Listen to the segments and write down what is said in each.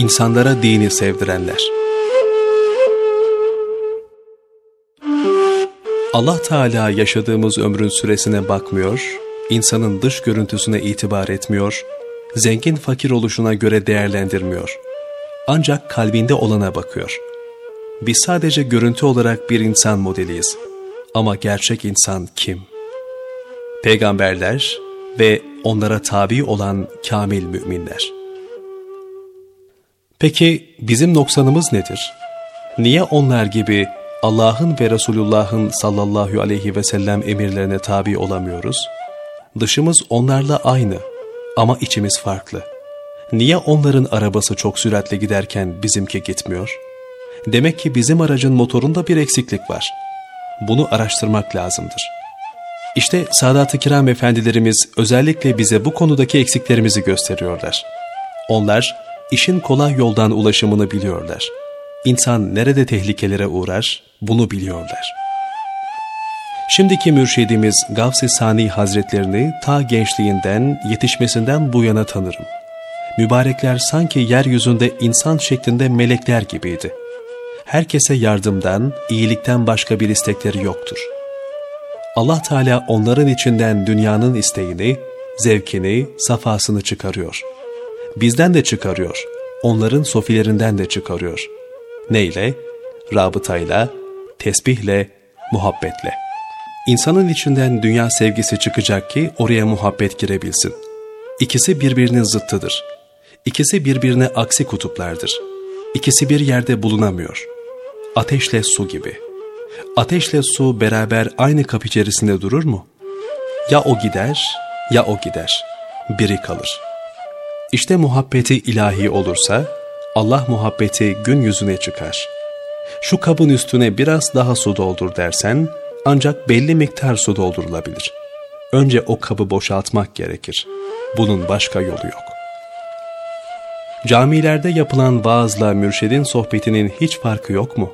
İnsanlara dini sevdirenler. Allah Teala yaşadığımız ömrün süresine bakmıyor, insanın dış görüntüsüne itibar etmiyor, zengin fakir oluşuna göre değerlendirmiyor. Ancak kalbinde olana bakıyor. Biz sadece görüntü olarak bir insan modeliyiz. Ama gerçek insan kim? Peygamberler ve onlara tabi olan kamil müminler. Peki bizim noksanımız nedir? Niye onlar gibi Allah'ın ve Resulullah'ın sallallahu aleyhi ve sellem emirlerine tabi olamıyoruz? Dışımız onlarla aynı ama içimiz farklı. Niye onların arabası çok süratle giderken bizimki gitmiyor? Demek ki bizim aracın motorunda bir eksiklik var. Bunu araştırmak lazımdır. İşte Sadat-ı Kiram efendilerimiz özellikle bize bu konudaki eksiklerimizi gösteriyorlar. Onlar işin kolay yoldan ulaşımını biliyorlar. İnsan nerede tehlikelere uğrar bunu biliyorlar. Şimdiki mürşidimiz Gavs-ı Sani Hazretlerini ta gençliğinden, yetişmesinden bu yana tanırım. Mübarekler sanki yeryüzünde insan şeklinde melekler gibiydi. Herkese yardımdan, iyilikten başka bir istekleri yoktur. Allah Teala onların içinden dünyanın isteğini, zevkini, safasını çıkarıyor. Bizden de çıkarıyor, onların sofilerinden de çıkarıyor. Neyle? Rabıtayla, tesbihle, muhabbetle. İnsanın içinden dünya sevgisi çıkacak ki oraya muhabbet girebilsin. İkisi birbirinin zıttıdır. İkisi birbirine aksi kutuplardır. İkisi bir yerde bulunamıyor. Ateşle su gibi. Ateşle su beraber aynı kap içerisinde durur mu? Ya o gider ya o gider. Biri kalır. İşte muhabbeti ilahi olursa Allah muhabbeti gün yüzüne çıkar. Şu kabın üstüne biraz daha su doldur dersen ancak belli miktar su doldurulabilir. Önce o kabı boşaltmak gerekir. Bunun başka yolu yok. Camilerde yapılan vaazla mürşidin sohbetinin hiç farkı yok mu?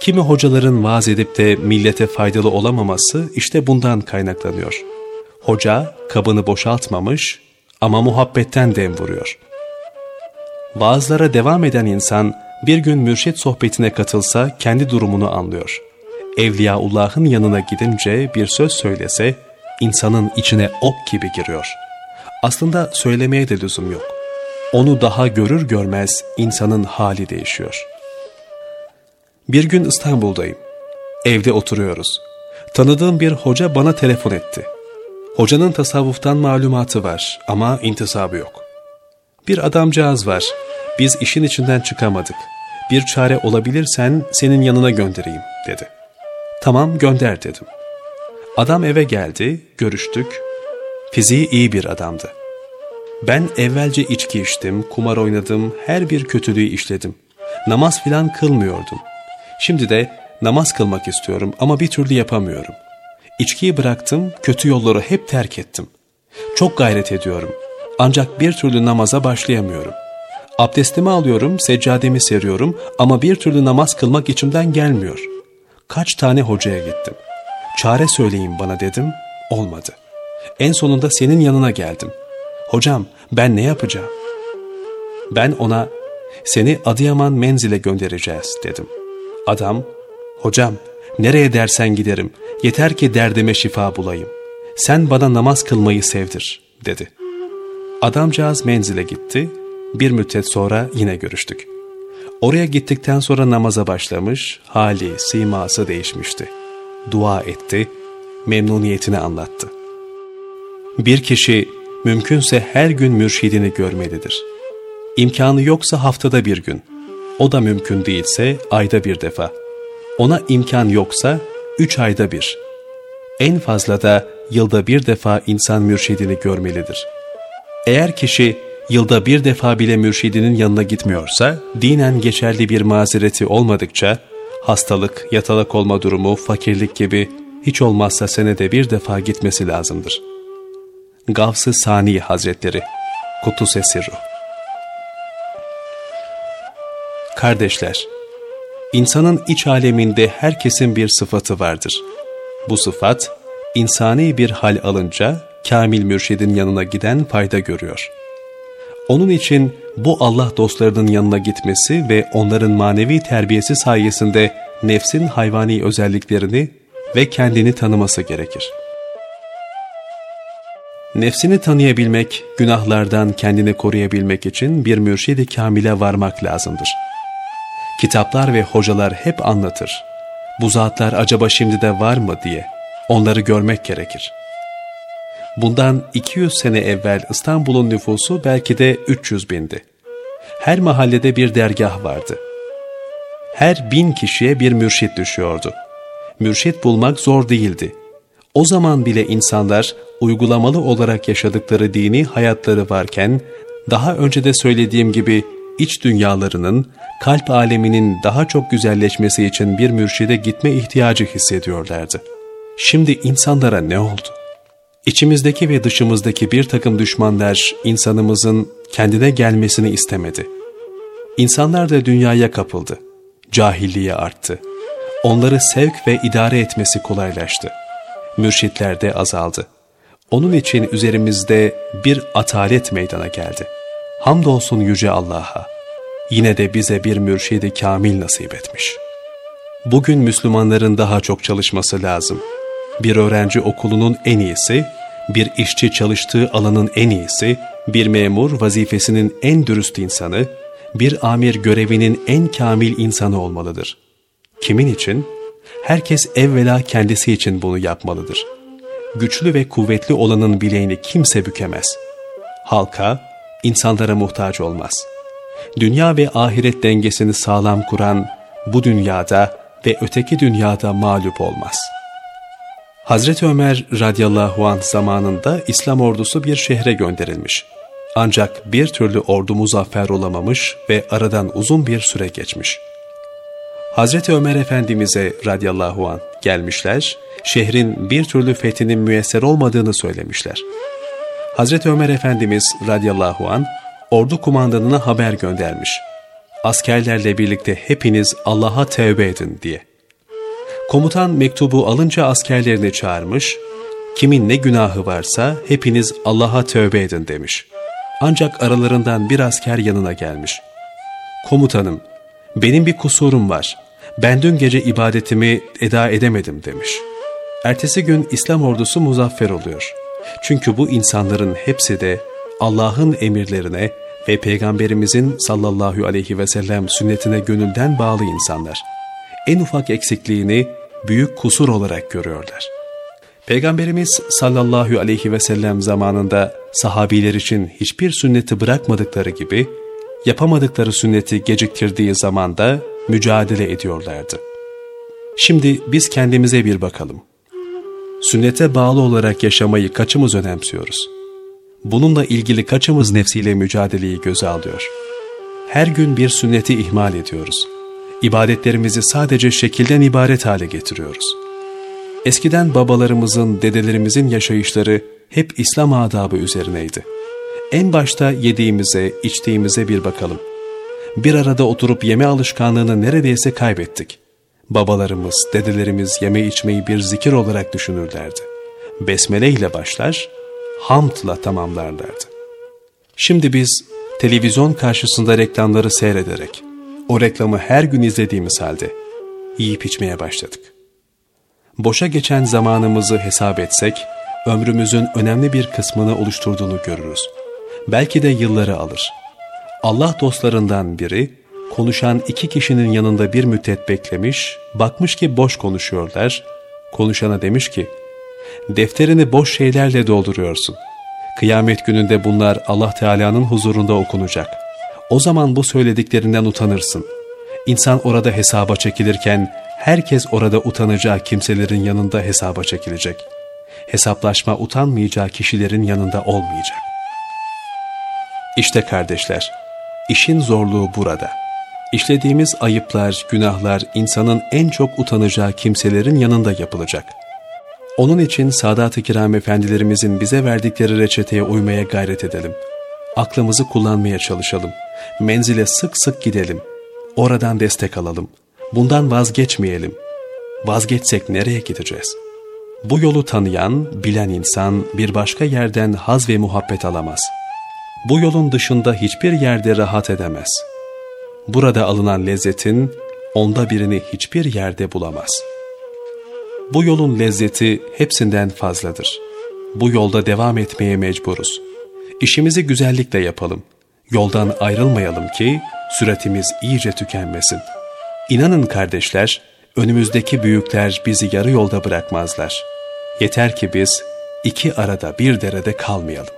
Kimi hocaların vaaz edip de millete faydalı olamaması işte bundan kaynaklanıyor. Hoca kabını boşaltmamış ama muhabbetten dem vuruyor. Vaazlara devam eden insan bir gün mürşit sohbetine katılsa kendi durumunu anlıyor. Evliyaullah'ın yanına gidince bir söz söylese insanın içine ok gibi giriyor. Aslında söylemeye de lüzum yok. Onu daha görür görmez insanın hali değişiyor. Bir gün İstanbul'dayım. Evde oturuyoruz. Tanıdığım bir hoca bana telefon etti. Hocanın tasavvuftan malumatı var ama intisabı yok. Bir adamcağız var. Biz işin içinden çıkamadık. Bir çare olabilirsen senin yanına göndereyim dedi. Tamam gönder dedim. Adam eve geldi, görüştük. Fiziği iyi bir adamdı. Ben evvelce içki içtim, kumar oynadım, her bir kötülüğü işledim. Namaz filan kılmıyordum. Şimdi de namaz kılmak istiyorum ama bir türlü yapamıyorum. İçkiyi bıraktım, kötü yolları hep terk ettim. Çok gayret ediyorum. Ancak bir türlü namaza başlayamıyorum. Abdestimi alıyorum, seccademi seriyorum ama bir türlü namaz kılmak içimden gelmiyor. Kaç tane hocaya gittim. Çare söyleyin bana dedim, olmadı. En sonunda senin yanına geldim. Hocam ben ne yapacağım? Ben ona seni Adıyaman menzile göndereceğiz dedim. Adam, hocam nereye dersen giderim, yeter ki derdime şifa bulayım. Sen bana namaz kılmayı sevdir dedi. Adamcağız menzile gitti, bir müddet sonra yine görüştük. Oraya gittikten sonra namaza başlamış, hali, siması değişmişti. Dua etti, memnuniyetini anlattı. Bir kişi mümkünse her gün mürşidini görmelidir. İmkanı yoksa haftada bir gün, o da mümkün değilse ayda bir defa. Ona imkan yoksa üç ayda bir. En fazla da yılda bir defa insan mürşidini görmelidir. Eğer kişi yılda bir defa bile mürşidinin yanına gitmiyorsa, dinen geçerli bir mazereti olmadıkça, hastalık, yatalak olma durumu, fakirlik gibi hiç olmazsa senede bir defa gitmesi lazımdır. Gavs-ı Sani Hazretleri Kutus Esirru Kardeşler, insanın iç aleminde herkesin bir sıfatı vardır. Bu sıfat, insani bir hal alınca kamil mürşidin yanına giden fayda görüyor. Onun için bu Allah dostlarının yanına gitmesi ve onların manevi terbiyesi sayesinde nefsin hayvani özelliklerini ve kendini tanıması gerekir. Nefsini tanıyabilmek, günahlardan kendini koruyabilmek için bir mürşidi kamile varmak lazımdır. Kitaplar ve hocalar hep anlatır. Bu zatlar acaba şimdi de var mı diye. Onları görmek gerekir. Bundan 200 sene evvel İstanbul'un nüfusu belki de 300 bindi. Her mahallede bir dergah vardı. Her bin kişiye bir mürşit düşüyordu. Mürşit bulmak zor değildi. O zaman bile insanlar uygulamalı olarak yaşadıkları dini hayatları varken, daha önce de söylediğim gibi iç dünyalarının, kalp aleminin daha çok güzelleşmesi için bir mürşide gitme ihtiyacı hissediyorlardı. Şimdi insanlara ne oldu? İçimizdeki ve dışımızdaki bir takım düşmanlar insanımızın kendine gelmesini istemedi. İnsanlar da dünyaya kapıldı. Cahilliğe arttı. Onları sevk ve idare etmesi kolaylaştı. Mürşitler de azaldı. Onun için üzerimizde bir atalet meydana geldi. Hamdolsun Yüce Allah'a. Yine de bize bir mürşidi kamil nasip etmiş. Bugün Müslümanların daha çok çalışması lazım. Bir öğrenci okulunun en iyisi, bir işçi çalıştığı alanın en iyisi, bir memur vazifesinin en dürüst insanı, bir amir görevinin en kamil insanı olmalıdır. Kimin için? Herkes evvela kendisi için bunu yapmalıdır. Güçlü ve kuvvetli olanın bileğini kimse bükemez. Halka, insanlara muhtaç olmaz. Dünya ve ahiret dengesini sağlam kuran bu dünyada ve öteki dünyada mağlup olmaz. Hazreti Ömer radıyallahu anh zamanında İslam ordusu bir şehre gönderilmiş. Ancak bir türlü ordu muzaffer olamamış ve aradan uzun bir süre geçmiş. Hazreti Ömer Efendimiz'e radıyallahu an gelmişler, şehrin bir türlü fethinin müyesser olmadığını söylemişler. Hazreti Ömer Efendimiz radıyallahu an ordu kumandanına haber göndermiş. Askerlerle birlikte hepiniz Allah'a tevbe edin diye. Komutan mektubu alınca askerlerini çağırmış, kimin ne günahı varsa hepiniz Allah'a tövbe edin demiş. Ancak aralarından bir asker yanına gelmiş. Komutanım, benim bir kusurum var. Ben dün gece ibadetimi eda edemedim demiş. Ertesi gün İslam ordusu muzaffer oluyor. Çünkü bu insanların hepsi de Allah'ın emirlerine ve Peygamberimizin sallallahu aleyhi ve sellem sünnetine gönülden bağlı insanlar. En ufak eksikliğini büyük kusur olarak görüyorlar. Peygamberimiz sallallahu aleyhi ve sellem zamanında sahabiler için hiçbir sünneti bırakmadıkları gibi, yapamadıkları sünneti geciktirdiği zamanda mücadele ediyorlardı. Şimdi biz kendimize bir bakalım. Sünnete bağlı olarak yaşamayı kaçımız önemsiyoruz? Bununla ilgili kaçımız nefsiyle mücadeleyi göze alıyor? Her gün bir sünneti ihmal ediyoruz. İbadetlerimizi sadece şekilden ibaret hale getiriyoruz. Eskiden babalarımızın, dedelerimizin yaşayışları hep İslam adabı üzerineydi. En başta yediğimize, içtiğimize bir bakalım. Bir arada oturup yeme alışkanlığını neredeyse kaybettik. Babalarımız, dedelerimiz yeme içmeyi bir zikir olarak düşünürlerdi. Besmele ile başlar, hamdla tamamlarlardı. Şimdi biz televizyon karşısında reklamları seyrederek, o reklamı her gün izlediğimiz halde yiyip içmeye başladık. Boşa geçen zamanımızı hesap etsek, ömrümüzün önemli bir kısmını oluşturduğunu görürüz. Belki de yılları alır. Allah dostlarından biri, konuşan iki kişinin yanında bir müddet beklemiş, bakmış ki boş konuşuyorlar. Konuşana demiş ki, defterini boş şeylerle dolduruyorsun. Kıyamet gününde bunlar Allah Teala'nın huzurunda okunacak. O zaman bu söylediklerinden utanırsın. İnsan orada hesaba çekilirken, herkes orada utanacağı kimselerin yanında hesaba çekilecek. Hesaplaşma utanmayacağı kişilerin yanında olmayacak. İşte kardeşler, işin zorluğu burada. İşlediğimiz ayıplar, günahlar insanın en çok utanacağı kimselerin yanında yapılacak. Onun için Sadat-ı Kiram efendilerimizin bize verdikleri reçeteye uymaya gayret edelim. Aklımızı kullanmaya çalışalım. Menzile sık sık gidelim. Oradan destek alalım. Bundan vazgeçmeyelim. Vazgeçsek nereye gideceğiz? Bu yolu tanıyan, bilen insan bir başka yerden haz ve muhabbet alamaz. bu yolun dışında hiçbir yerde rahat edemez. Burada alınan lezzetin onda birini hiçbir yerde bulamaz. Bu yolun lezzeti hepsinden fazladır. Bu yolda devam etmeye mecburuz. İşimizi güzellikle yapalım. Yoldan ayrılmayalım ki süratimiz iyice tükenmesin. İnanın kardeşler, önümüzdeki büyükler bizi yarı yolda bırakmazlar. Yeter ki biz iki arada bir derede kalmayalım.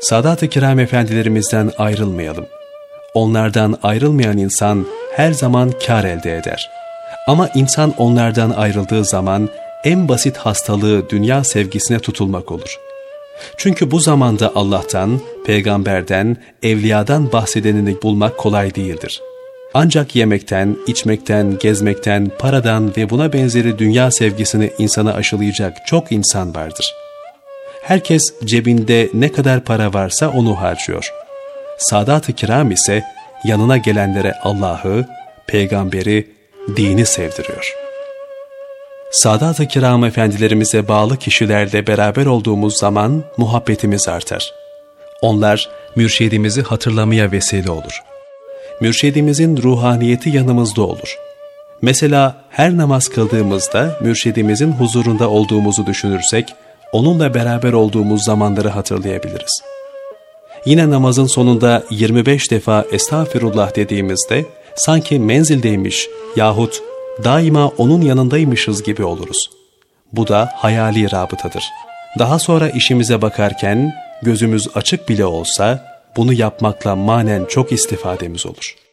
Sadat-ı Kiram efendilerimizden ayrılmayalım. Onlardan ayrılmayan insan her zaman kar elde eder. Ama insan onlardan ayrıldığı zaman en basit hastalığı dünya sevgisine tutulmak olur. Çünkü bu zamanda Allah'tan, peygamberden, evliyadan bahsedenini bulmak kolay değildir. Ancak yemekten, içmekten, gezmekten, paradan ve buna benzeri dünya sevgisini insana aşılayacak çok insan vardır. Herkes cebinde ne kadar para varsa onu harcıyor. Sadat-ı kiram ise yanına gelenlere Allah'ı, peygamberi, dini sevdiriyor. Sadat-ı kiram efendilerimize bağlı kişilerle beraber olduğumuz zaman muhabbetimiz artar. Onlar mürşidimizi hatırlamaya vesile olur. Mürşidimizin ruhaniyeti yanımızda olur. Mesela her namaz kıldığımızda mürşidimizin huzurunda olduğumuzu düşünürsek, onunla beraber olduğumuz zamanları hatırlayabiliriz. Yine namazın sonunda 25 defa estağfirullah dediğimizde sanki menzildeymiş yahut daima onun yanındaymışız gibi oluruz. Bu da hayali rabıtadır. Daha sonra işimize bakarken gözümüz açık bile olsa bunu yapmakla manen çok istifademiz olur.''